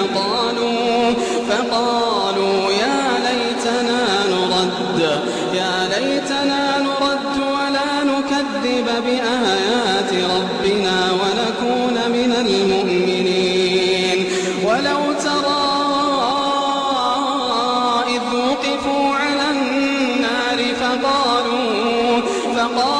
فقالوا فقالوا يا ليتنا نرد يا ليتنا نرد ولا نكذب بآيات ربنا ونكون من المؤمنين. ولو ترى إذ وقفوا على النار فقالوا فقالوا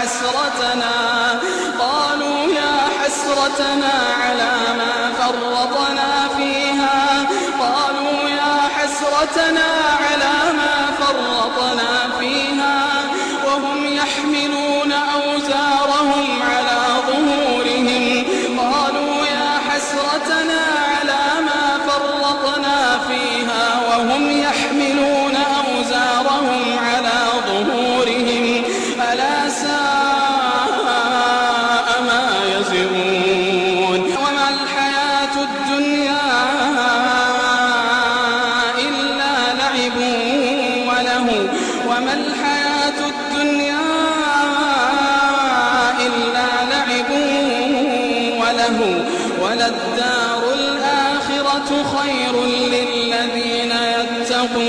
حسرتنا. قالوا يا حسرتنا على ما فرطنا فيها. قالوا يا حسرتنا وللدار الآخرة خير للذين يتقون.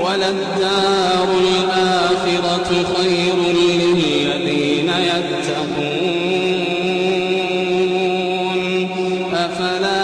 وللدار الآخرة خير للذين يتقون. أفلا